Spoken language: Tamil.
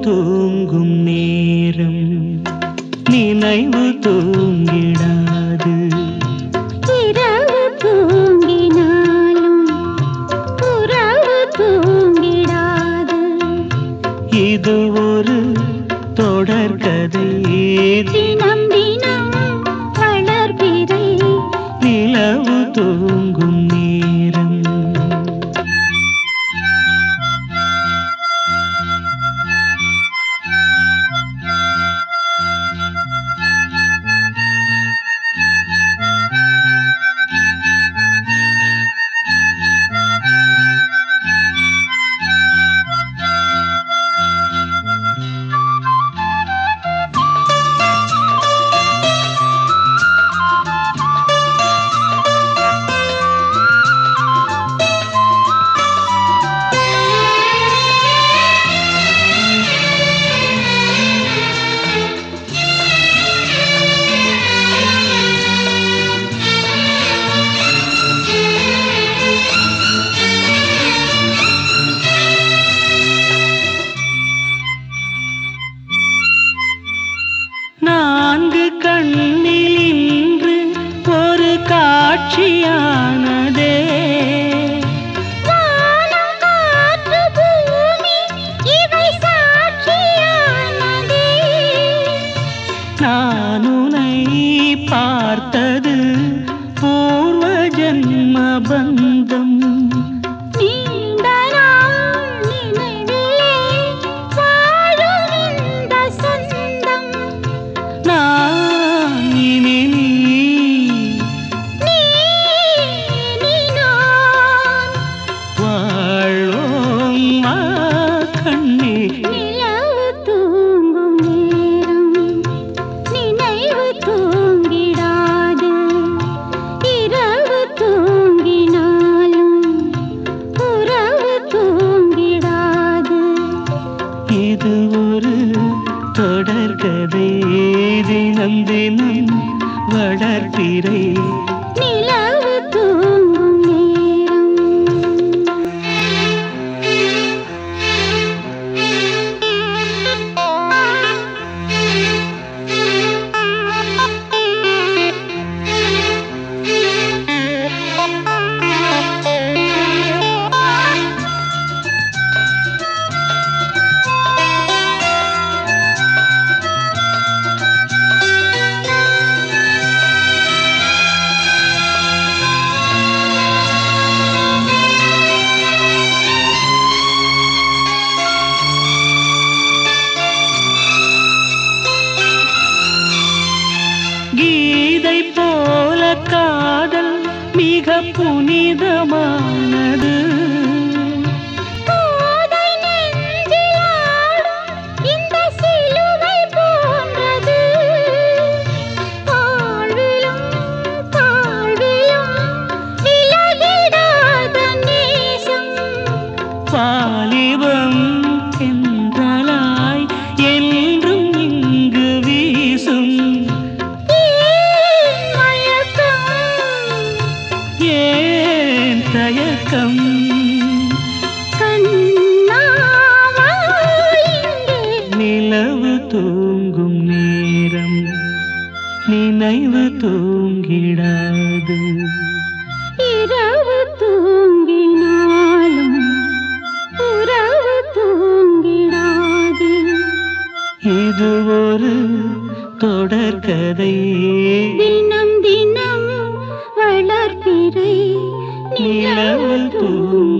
தூங்கும் நேரம் நினைவு தூங்கிடாது. இரவு தூங்கினாலும் உறவு தூங்கிடாது. இது ஒரு தொடர்கதை தினம் தினம் வளர்பிறை நிலவு தூங்கும் ஜன்ம இது ஒரு தொடர்கதை தினம் தினம் வளர்ப்பிறை. மிக புனிதமானது நினைவு தூங்கிடாது. இரவு தூங்கினாலும் உறவு தூங்கிடாது. இது ஒரு தொடர்கதை தினம் தினம் வளர்பிறை நிலவு தூங்கும்